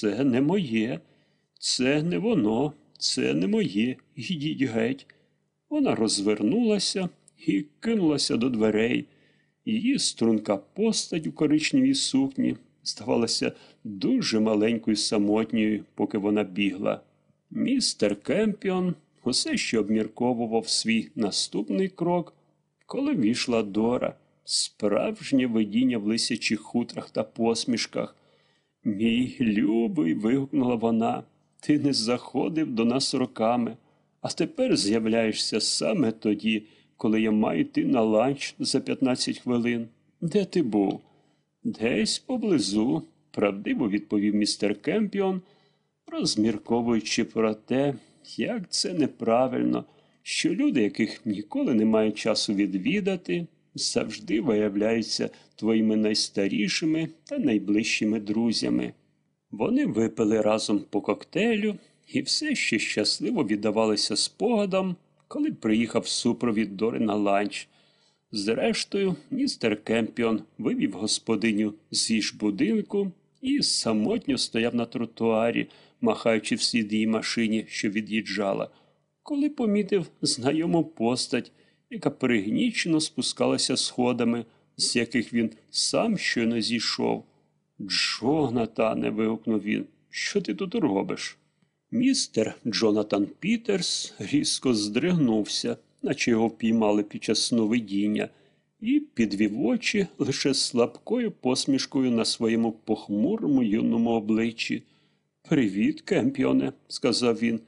Це не моє, це не воно, це не моє. Йдіть геть. Вона розвернулася і кинулася до дверей. Її струнка постать у коричневій сукні здавалася дуже маленькою самотньою, поки вона бігла. Містер Кемпіон усе ще обмірковував свій наступний крок, коли війшла Дора, справжнє видіння в лисячих хутрах та посмішках. Мій любий, вигукнула вона, ти не заходив до нас роками, а тепер з'являєшся саме тоді, коли я маю йти на ланч за 15 хвилин. Де ти був? Десь поблизу, правдиво відповів містер Кемпіон, розмірковуючи про те, як це неправильно, що люди, яких ніколи немає часу відвідати, завжди виявляються твоїми найстарішими та найближчими друзями. Вони випили разом по коктейлю і все ще щасливо віддавалися спогадам, коли приїхав супровід Дори на ланч. Зрештою, містер Кемпіон вивів господиню з їж будинку і самотньо стояв на тротуарі, махаючи вслід її машині, що від'їжджала, коли помітив знайому постать, яка пригнічено спускалася сходами, з яких він сам щойно зійшов. Джонатане, вигукнув він, що ти тут робиш? Містер Джонатан Пітерс різко здригнувся, наче його впіймали під час сновидіння, і підвів очі лише слабкою посмішкою на своєму похмурому юному обличчі. Привіт, Кемпіоне, сказав він.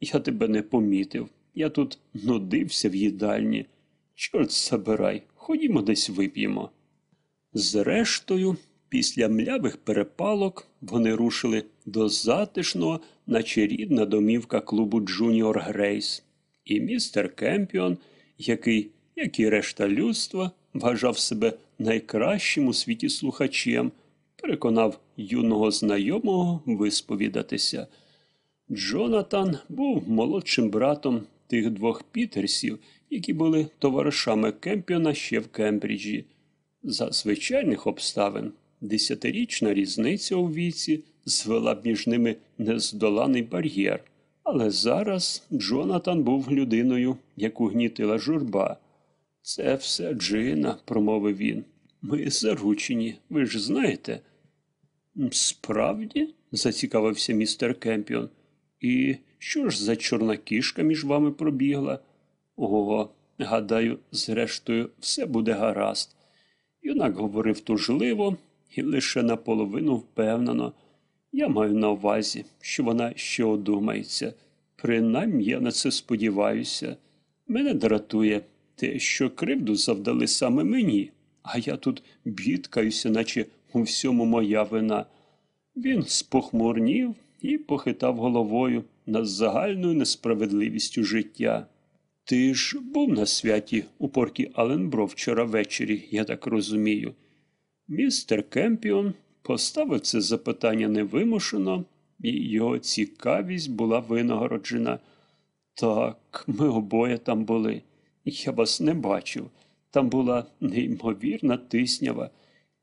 Я тебе не помітив. Я тут нудився в їдальні. Чорт забирай, ходімо десь вип'ємо. Зрештою, після млявих перепалок вони рушили до затишного, наче рідна домівка клубу Джуніор Грейс. І містер Кемпіон, який, як і решта людства, вважав себе найкращим у світі слухачем, переконав юного знайомого висповідатися. Джонатан був молодшим братом тих двох Пітерсів, які були товаришами Кемпіона ще в Кембриджі. За звичайних обставин десятирічна різниця у віці звела б між ними нездоланий бар'єр. Але зараз Джонатан був людиною, яку гнітила журба. Це все Джина, промовив він. Ми заручені, ви ж знаєте. Справді? зацікавився містер Кемпіон. І що ж за чорна кішка між вами пробігла? Ого, гадаю, зрештою, все буде гаразд. Юнак говорив тужливо і лише наполовину впевнено. Я маю на увазі, що вона ще одумається. Принаймні я на це сподіваюся. Мене дратує те, що кривду завдали саме мені, а я тут бідкаюся, наче у всьому моя вина. Він спохмурнів і похитав головою над загальною несправедливістю життя. Ти ж був на святі у порті Аленбро вчора ввечері, я так розумію. Містер Кемпіон поставив це запитання невимушено, і його цікавість була винагороджена. Так, ми обоє там були. Я вас не бачив. Там була неймовірна тиснява,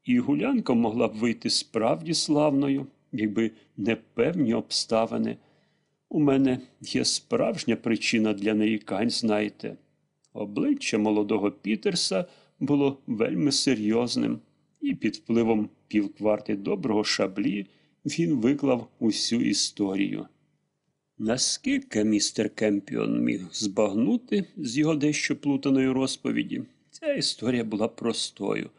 і гулянка могла б вийти справді славною, якби не певні обставини. У мене є справжня причина для нарікань, знаєте. Обличчя молодого Пітерса було вельми серйозним, і під впливом півкварти доброго шаблі він виклав усю історію. Наскільки містер Кемпіон міг збагнути з його дещо плутаної розповіді, ця історія була простою.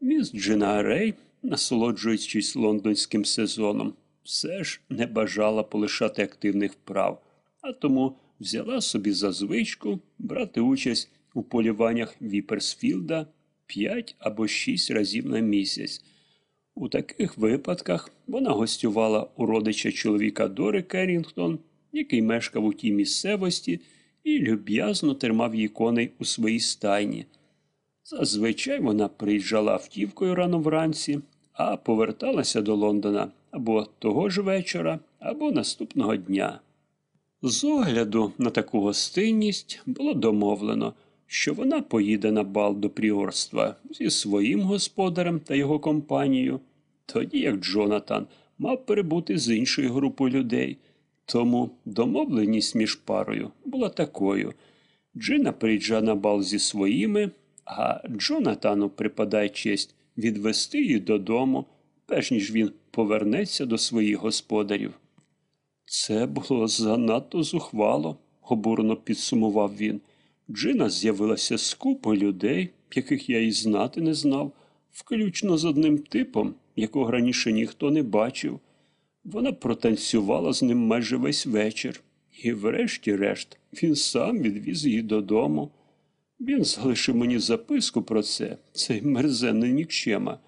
Міс Джина Рей, насолоджуючись лондонським сезоном, все ж не бажала полишати активних вправ, а тому взяла собі за звичку брати участь у полюваннях Віперсфілда п'ять або шість разів на місяць. У таких випадках вона гостювала у родича чоловіка Дори Керрінгтон, який мешкав у тій місцевості і люб'язно тримав її коней у своїй стайні. Зазвичай вона приїжджала автівкою рано вранці, а поверталася до Лондона або того ж вечора, або наступного дня. З огляду на таку гостинність було домовлено, що вона поїде на бал до пріорства зі своїм господарем та його компанією, тоді як Джонатан мав перебути з іншою групою людей. Тому домовленість між парою була такою. Джина приїжджає на бал зі своїми, а Джонатану припадає честь відвести її додому, перш ніж він повернеться до своїх господарів. Це було занадто зухвало, обурено підсумував він. Джина з'явилася з купою людей, яких я і знати не знав, включно з одним типом, якого раніше ніхто не бачив. Вона протанцювала з ним майже весь вечір, і, врешті-решт, він сам відвіз її додому. Він залишив мені записку про це, цей мерзенний нікчема.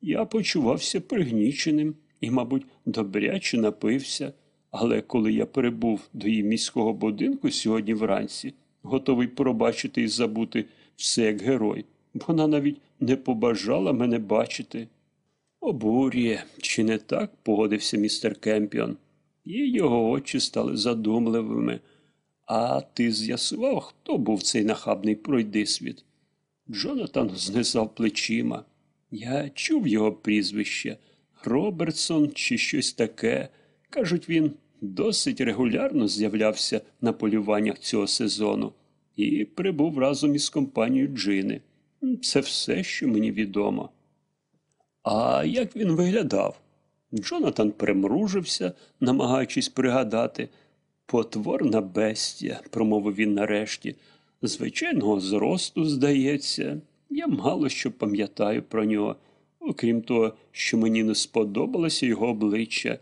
Я почувався пригніченим і, мабуть, добряче напився. Але коли я прибув до її міського будинку сьогодні вранці, готовий пробачити і забути все як герой, вона навіть не побажала мене бачити. Обурює, чи не так погодився містер Кемпіон, і його очі стали задумливими. А ти з'ясував, хто був цей нахабний пройдисвіт? Джонатан знизав плечима. Я чув його прізвище Робертсон чи щось таке. Кажуть, він досить регулярно з'являвся на полюваннях цього сезону і прибув разом із компанією Джини. Це все, що мені відомо. А як він виглядав? Джонатан примружився, намагаючись пригадати. Потворна бестія, промовив він нарешті. Звичайного зросту, здається, я мало що пам'ятаю про нього, окрім того, що мені не сподобалося його обличчя.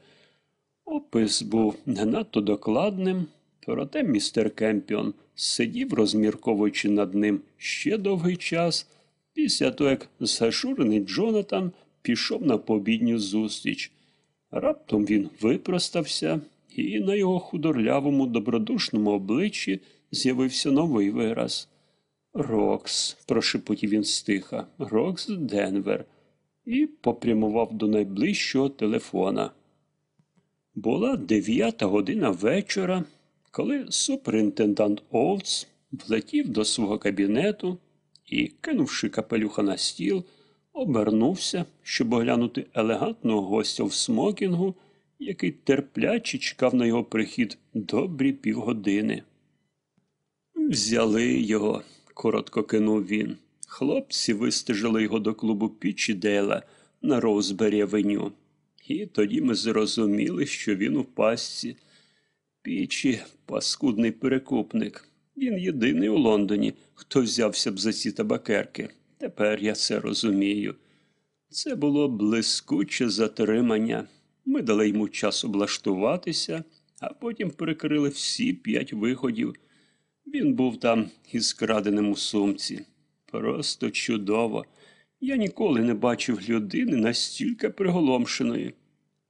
Опис був не надто докладним, проте містер Кемпіон сидів, розмірковуючи над ним ще довгий час, після того, як зашурений Джонатан пішов на побідню зустріч. Раптом він випростався, і на його худорлявому добродушному обличчі з'явився новий вираз. Рокс, прошепотів він стиха, Рокс Денвер, і попрямував до найближчого телефона. Була дев'ята година вечора, коли суперінтендант Овц влетів до свого кабінету і, кинувши капелюха на стіл, обернувся, щоб оглянути елегантного гостя в смокінгу, який терпляче чекав на його прихід добрі півгодини. Взяли його, коротко кинув він. Хлопці вистежили його до клубу Пічі Дейла на Роузбері Авеню. І тоді ми зрозуміли, що він у пастці. Пічі паскудний перекупник. Він єдиний у Лондоні, хто взявся б за ці табакерки. Тепер я це розумію. Це було блискуче затримання. Ми дали йому час облаштуватися, а потім перекрили всі п'ять виходів. Він був там із краденим у сумці. Просто чудово. Я ніколи не бачив людини настільки приголомшеної.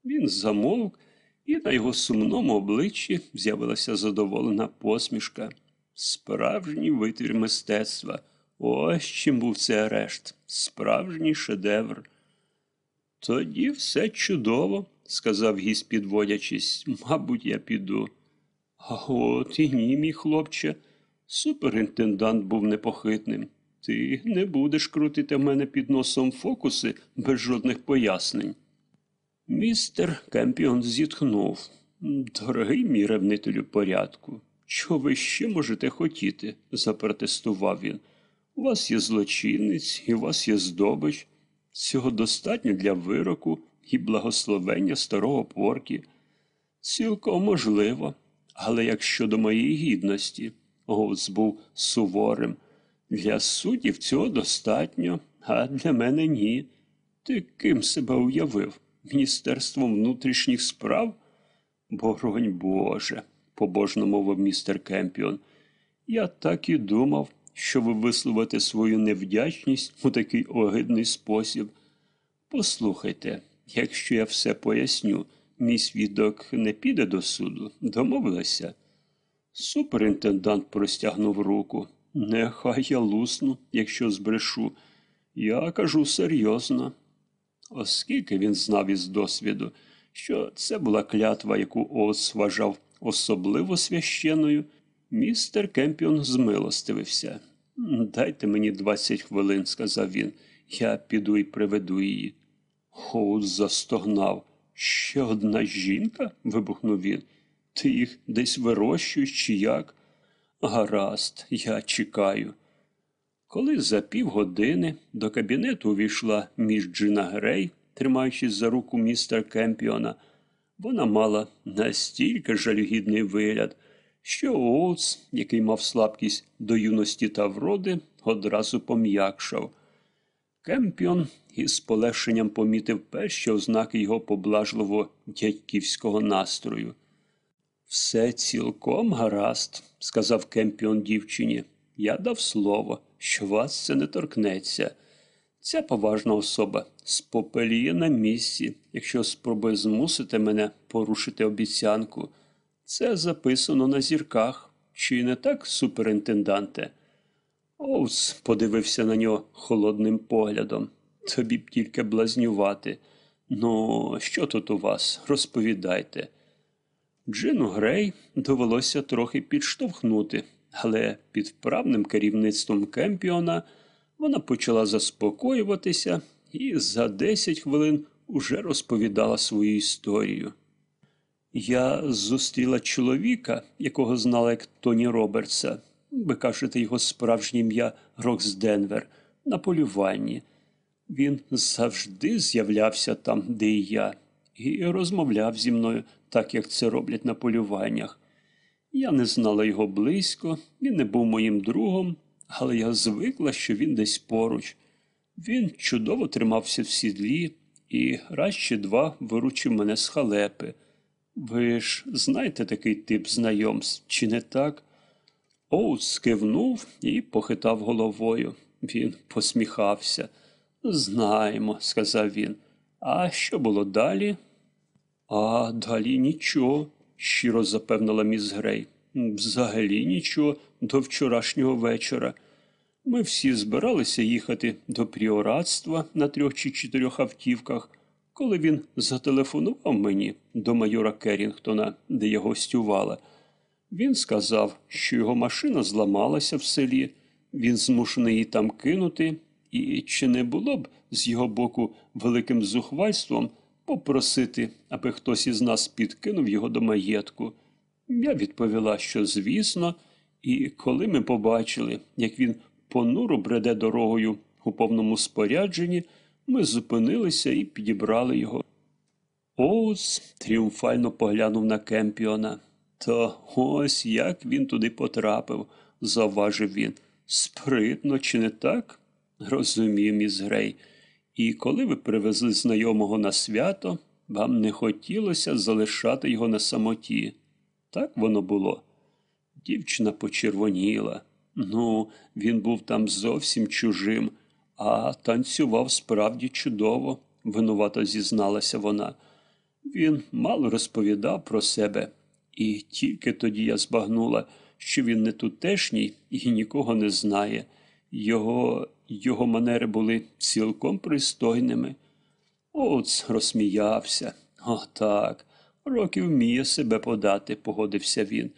Він замовк, і на його сумному обличчі з'явилася задоволена посмішка. Справжній витвір мистецтва. Ось чим був цей арешт. Справжній шедевр. Тоді все чудово, сказав гість, підводячись. Мабуть, я піду. А от і ні, мій хлопче. Суперінтендант був непохитним. Ти не будеш крутити в мене під носом фокуси без жодних пояснень. Містер Кемпіон зітхнув. Дорогий мій ревнителю порядку, чого ви ще можете хотіти? запротестував він. У вас є злочинець, і у вас є здобич. Цього достатньо для вироку і благословення старого поркі. Цілком можливо, але якщо до моєї гідності, Гоуц був суворим. Для суддів цього достатньо, а для мене ні. Ти ким себе уявив? Міністерством внутрішніх справ? Боронь Боже, побожно мовив містер Кемпіон. Я так і думав, що ви висловите свою невдячність у такий огидний спосіб. Послухайте, якщо я все поясню, мій свідок не піде до суду, домовилися. Суперінтендант простягнув руку. Нехай я лусну, якщо збрешу. Я кажу серйозно. Оскільки він знав із досвіду, що це була клятва, яку Оц вважав особливо священною, містер Кемпіон змилостивився. Дайте мені двадцять хвилин, сказав він. Я піду і приведу її. Хоут застогнав. Ще одна жінка? вибухнув він. Ти їх десь вирощуєш чи як? Гаразд, я чекаю. Коли за півгодини до кабінету увійшла між Джина Грей, тримаючись за руку містера Кемпіона, вона мала настільки жалюгідний вигляд, що Оутс, який мав слабкість до юності та вроди, одразу пом'якшав. Кемпіон із полегшенням помітив перші ознаки його поблажливо дядьківського настрою. Все цілком гаразд, сказав Кемпіон дівчині. Я дав слово, що вас це не торкнеться. Ця поважна особа спопеліє на місці, якщо спробує змусити мене порушити обіцянку. Це записано на зірках. Чи не так, суперінтенданте? Оус подивився на нього холодним поглядом. Тобі б тільки блазнювати. Ну, що тут у вас? Розповідайте. Джину Грей довелося трохи підштовхнути, але під вправним керівництвом Кемпіона вона почала заспокоюватися і за 10 хвилин уже розповідала свою історію. Я зустріла чоловіка, якого знала як Тоні Робертса. Ви кажете його справжнє ім'я Рокс Денвер, на полюванні. Він завжди з'являвся там, де і я, і розмовляв зі мною, так як це роблять на полюваннях. Я не знала його близько, він не був моїм другом, але я звикла, що він десь поруч. Він чудово тримався в сідлі і раз чи два виручив мене з халепи. Ви ж знаєте такий тип знайомств, чи не так? Оус кивнув і похитав головою. Він посміхався. Знаємо, сказав він. А що було далі? А далі нічого, щиро запевнила міс Грей. Взагалі нічого до вчорашнього вечора. Ми всі збиралися їхати до пріоратства на трьох чи чотирьох автівках, коли він зателефонував мені до майора Керрінгтона, де я гостювала. Він сказав, що його машина зламалася в селі, він змушений її там кинути, і чи не було б з його боку великим зухвальством попросити, аби хтось із нас підкинув його до маєтку. Я відповіла, що звісно, і коли ми побачили, як він понуро бреде дорогою у повному спорядженні, ми зупинилися і підібрали його. Оус тріумфально поглянув на Кемпіона. Та ось як він туди потрапив, завважив він. Спритно, чи не так? Розумію, міс Грей. І коли ви привезли знайомого на свято, вам не хотілося залишати його на самоті. Так воно було. Дівчина почервоніла. Ну, він був там зовсім чужим, а танцював справді чудово, винувато зізналася вона. Він мало розповідав про себе, і тільки тоді я збагнула, що він не тутешній і нікого не знає. Його його манери були цілком пристойними. Оц розсміявся. О, так, років вміє себе подати, погодився він.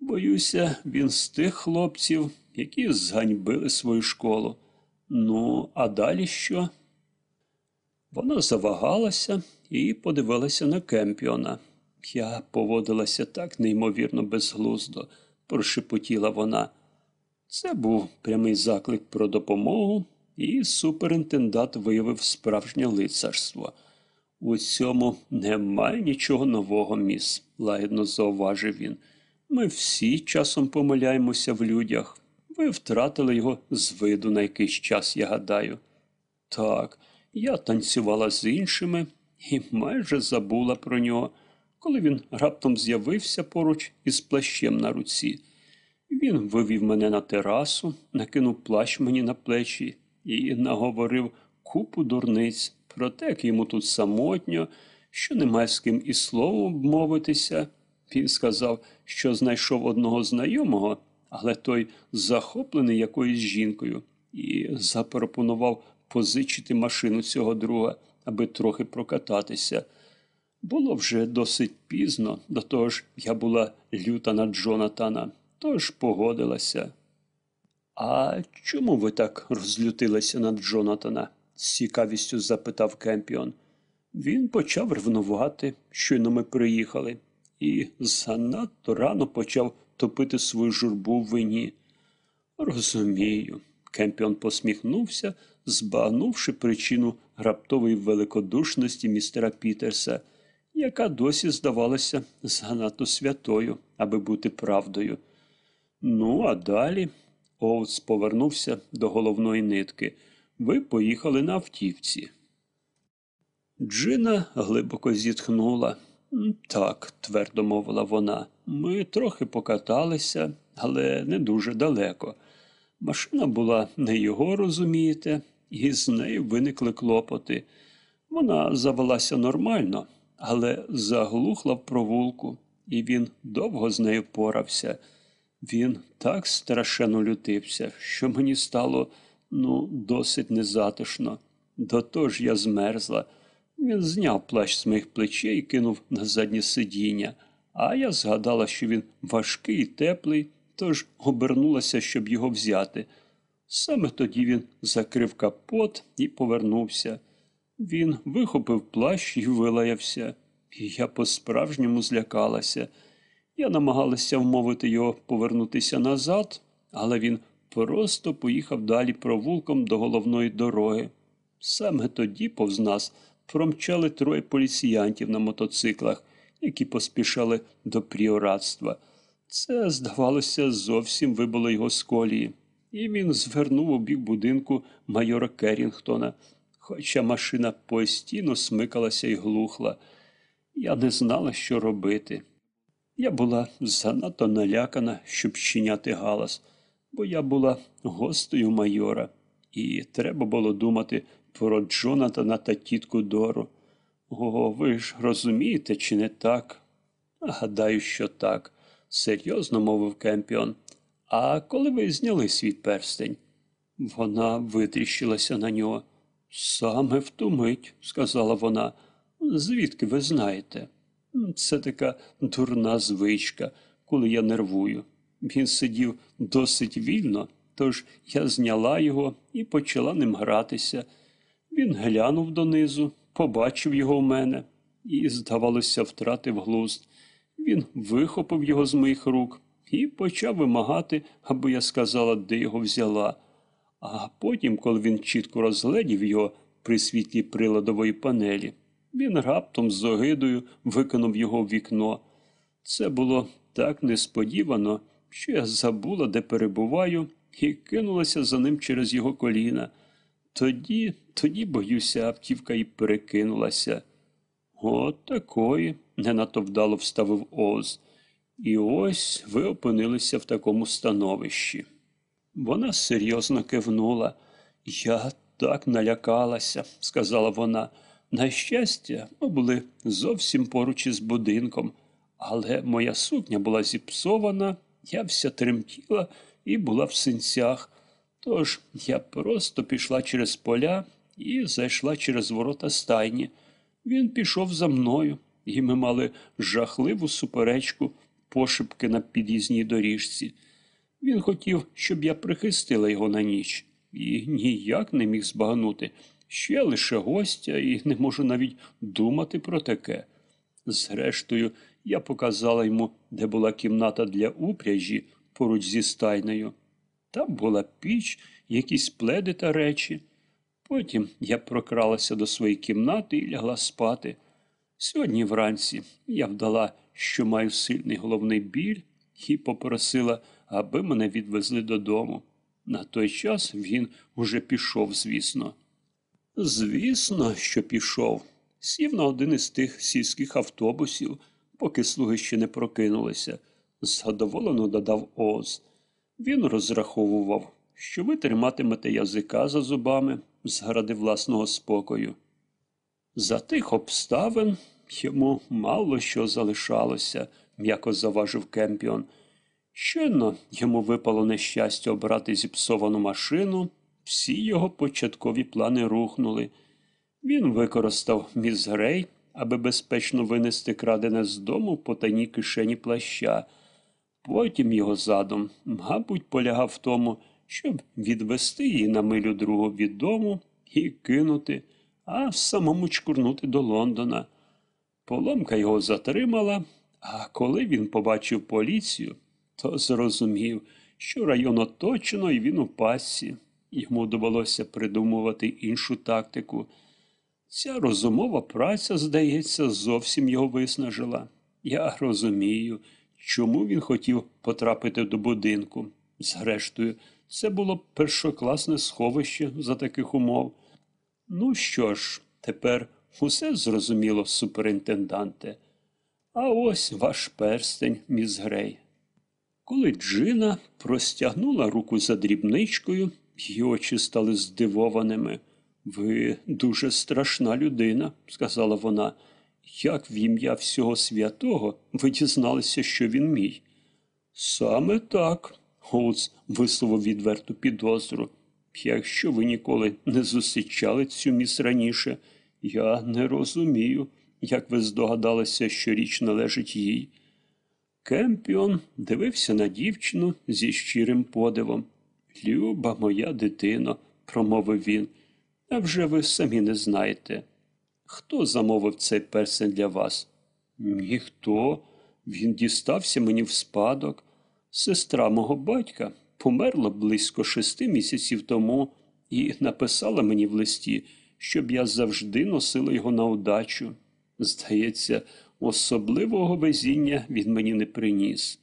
Боюся, він з тих хлопців, які зганьбили свою школу. Ну, а далі що? Вона завагалася і подивилася на Кемпіона. Я поводилася так неймовірно безглуздо, прошепотіла вона. Це був прямий заклик про допомогу, і суперінтендат виявив справжнє лицарство. У цьому немає нічого нового, міс, лагідно зауважив він. Ми всі часом помиляємося в людях. Ви втратили його з виду на якийсь час, я гадаю. Так, я танцювала з іншими і майже забула про нього, коли він раптом з'явився поруч із плащем на руці. Він вивів мене на терасу, накинув плащ мені на плечі і наговорив купу дурниць про те, як йому тут самотньо, що немає з ким і словом обмовитися. Він сказав, що знайшов одного знайомого, але той захоплений якоюсь жінкою, і запропонував позичити машину цього друга, аби трохи прокататися. Було вже досить пізно, до того ж я була люта на Джонатана тож погодилася. А чому ви так розлютилися на Джонатана? з цікавістю запитав Кемпіон. Він почав ревнувати, щойно ми приїхали, і занадто рано почав топити свою журбу в вині. Розумію. Кемпіон посміхнувся, збагнувши причину раптової великодушності містера Пітерса, яка досі здавалася занадто святою, аби бути правдою. Ну, а далі Оутс повернувся до головної нитки. Ви поїхали на автівці. Джина глибоко зітхнула. Так, твердо мовила вона. Ми трохи покаталися, але не дуже далеко. Машина була не його, розумієте, і з нею виникли клопоти. Вона завелася нормально, але заглухла в провулку, і він довго з нею порався. Він так страшенно лютився, що мені стало ну, досить незатишно. До того ж я змерзла. Він зняв плащ з моїх плечей і кинув на заднє сидіння, а я згадала, що він важкий і теплий, тож обернулася, щоб його взяти. Саме тоді він закрив капот і повернувся. Він вихопив плащ і вилаявся, і я по-справжньому злякалася. Я намагалася вмовити його повернутися назад, але він просто поїхав далі провулком до головної дороги. Саме тоді повз нас промчали троє поліціянтів на мотоциклах, які поспішали до пріоратства. Це, здавалося, зовсім вибило його з колії, і він звернув у бік будинку майора Керрінгтона, хоча машина постійно смикалася і глухла. Я не знала, що робити. Я була занадто налякана, щоб щиняти галас, бо я була гостею майора, і треба було думати про Джонатана та тітку Дору. О, ви ж розумієте, чи не так? Гадаю, що так, серйозно мовив Кемпіон. А коли ви зняли свій перстень? Вона витріщилася на нього. Саме в ту мить, сказала вона. Звідки ви знаєте? Це така дурна звичка, коли я нервую. Він сидів досить вільно, тож я зняла його і почала ним гратися. Він глянув донизу, побачив його в мене і, здавалося, втратив глузд. Він вихопив його з моїх рук і почав вимагати, аби я сказала, де його взяла. А потім, коли він чітко розгледів його при світлі приладової панелі, він раптом з огидою викинув його в вікно. Це було так несподівано, що я забула, де перебуваю, і кинулася за ним через його коліна. Тоді, тоді, боюся, автівка і перекинулася. От такої, не надто вдало вставив Оз. І ось ви опинилися в такому становищі. Вона серйозно кивнула. Я так налякалася, сказала вона. На щастя, ми були зовсім поруч із будинком, але моя сукня була зіпсована, я вся тремтіла і була в синцях. Тож я просто пішла через поля і зайшла через ворота стайні. Він пішов за мною, і ми мали жахливу суперечку пошепки на під'їзній доріжці. Він хотів, щоб я прихистила його на ніч, і ніяк не міг збагнути, я лише гостя і не можу навіть думати про таке. Зрештою, я показала йому, де була кімната для упряжі поруч зі стайнею. Там була піч, якісь пледи та речі. Потім я прокралася до своєї кімнати і лягла спати. Сьогодні вранці я вдала, що маю сильний головний біль, і попросила, аби мене відвезли додому. На той час він уже пішов, звісно. Звісно, що пішов. Сів на один із тих сільських автобусів, поки слуги ще не прокинулися. Задоволено додав Оз. Він розраховував, що ви триматимете язика за зубами заради власного спокою. За тих обставин йому мало що залишалося, м'яко заважив Кемпіон. Щойно йому випало нещастя обрати зіпсовану машину, всі його початкові плани рухнули. Він використав міс Грей, аби безпечно винести крадене з дому по тайній кишені плаща. Потім його задум, мабуть, полягав в тому, щоб відвести її на милю другу від дому і кинути, а самому чкурнути до Лондона. Поломка його затримала, а коли він побачив поліцію, то зрозумів, що район оточено і він у пасі. Йому довелося придумувати іншу тактику. Ця розумова праця, здається, зовсім його виснажила. Я розумію, чому він хотів потрапити до будинку. Зрештою, це було першокласне сховище за таких умов. Ну що ж, тепер усе зрозуміло, суперінтенданте. А ось ваш перстень, міс Грей. Коли Джина простягнула руку за дрібничкою, її очі стали здивованими. Ви дуже страшна людина, сказала вона. Як в ім'я всього святого ви дізналися, що він мій? Саме так, Гоуц висловив відверту підозру. Якщо ви ніколи не зустрічали цю міс раніше, я не розумію, як ви здогадалися, що річ належить їй. Кемпіон дивився на дівчину зі щирим подивом. Люба моя дитино, промовив він. А вже ви самі не знаєте. Хто замовив цей персень для вас? Ніхто. Він дістався мені в спадок. Сестра мого батька померла близько шести місяців тому і написала мені в листі, щоб я завжди носила його на удачу. Здається, особливого везіння він мені не приніс.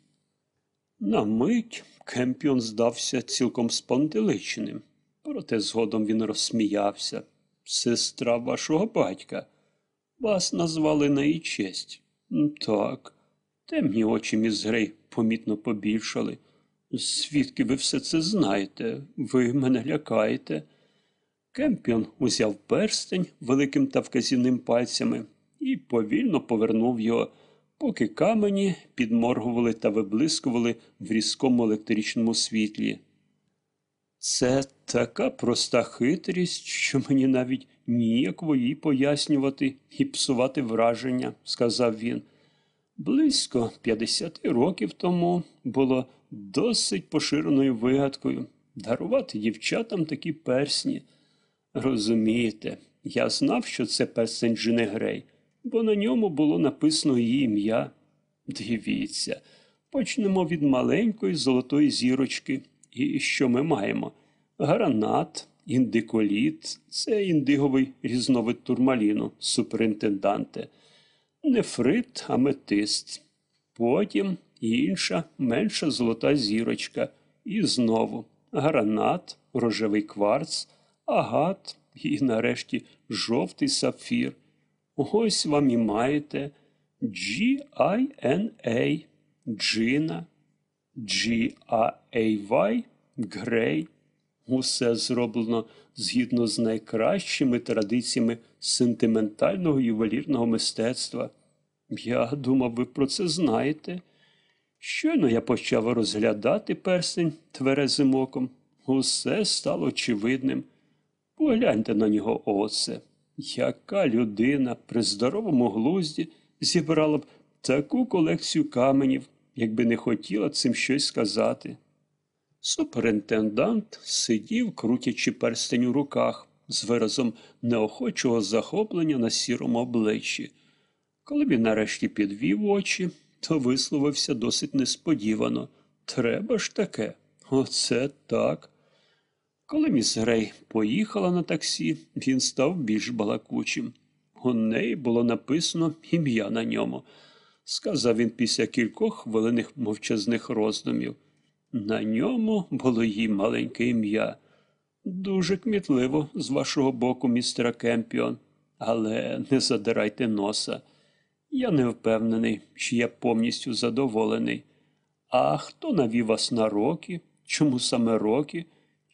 На мить Кемпіон здався цілком спонтеличеним, проте згодом він розсміявся. Сестра вашого батька. Вас назвали на її честь. Так, темні очі міс Грей помітно побільшали. Звідки ви все це знаєте? Ви мене лякаєте. Кемпіон узяв перстень великим та вказівним пальцями і повільно повернув його, поки камені підморгували та виблискували в різкому електричному світлі. Це така проста хитрість, що мені навіть ніяково її пояснювати і псувати враження, сказав він. Близько 50 років тому було досить поширеною вигадкою дарувати дівчатам такі персні. Розумієте, я знав, що це персень Джини Грей, бо на ньому було написано її ім'я. Дивіться, почнемо від маленької золотої зірочки. І що ми маємо? Гранат, індиколіт, це індиговий різновид турмаліну, суперінтенданте, нефрит, аметист. Потім інша менша золота зірочка. І знову гранат, рожевий кварц, агат і нарешті жовтий сапфір. Ось вам і маєте G-I-N-A, Джина, G-A-A-Y, Грей. Усе зроблено згідно з найкращими традиціями сентиментального ювелірного мистецтва. Я думав, ви про це знаєте. Щойно я почав розглядати перстень тверезим оком. Усе стало очевидним. Погляньте на нього оце. Яка людина при здоровому глузді зібрала б таку колекцію каменів, якби не хотіла цим щось сказати. Суперінтендант сидів, крутячи перстень у руках, з виразом неохочого захоплення на сірому обличчі. Коли він нарешті підвів очі, то висловився досить несподівано. Треба ж таке. Оце так. Коли міс Грей поїхала на таксі, він став більш балакучим. У неї було написано ім'я на ньому, сказав він після кількох хвилинних мовчазних роздумів. На ньому було її маленьке ім'я. Дуже кмітливо з вашого боку, містера Кемпіон, але не задирайте носа. Я не впевнений, чи я повністю задоволений. А хто навів вас на роки? Чому саме роки?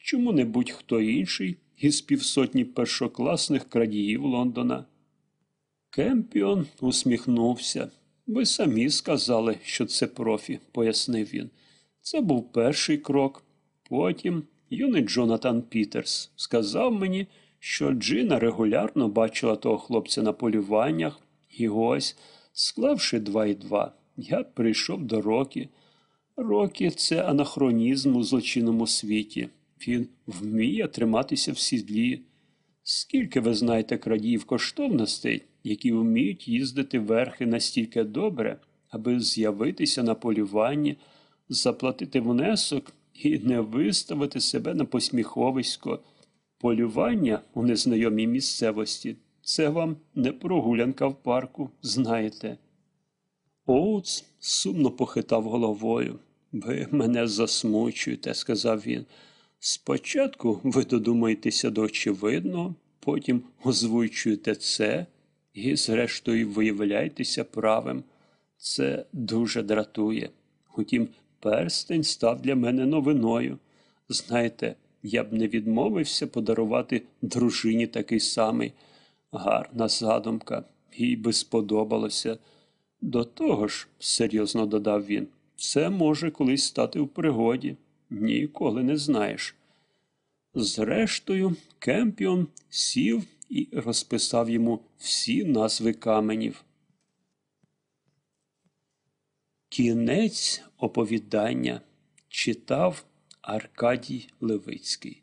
Чому не будь-хто інший із півсотні першокласних крадіїв Лондона? Кемпіон усміхнувся. Ви самі сказали, що це профі, пояснив він. Це був перший крок. Потім юний Джонатан Пітерс сказав мені, що Джина регулярно бачила того хлопця на полюваннях, і ось, склавши два і два, я прийшов до Рокі. Рокі це анахронізм у злочинному світі. Він вміє триматися в сідлі. Скільки ви знаєте крадіїв коштовностей, які вміють їздити верхи настільки добре, аби з'явитися на полюванні, заплатити внесок і не виставити себе на посміховисько. Полювання у незнайомій місцевості це вам не прогулянка в парку, знаєте. Оуц сумно похитав головою. Ви мене засмучуєте, сказав він. Спочатку ви додумаєтеся до очевидного, потім озвучуєте це і, зрештою, виявляєтеся правим. Це дуже дратує. Утім, перстень став для мене новиною. Знаєте, я б не відмовився подарувати дружині такий самий. Гарна задумка, їй би сподобалося. До того ж, серйозно додав він, це може колись стати в пригоді. Ніколи не знаєш. Зрештою, Кемпіон сів і розписав йому всі назви каменів. Кінець оповідання читав Аркадій Левицький.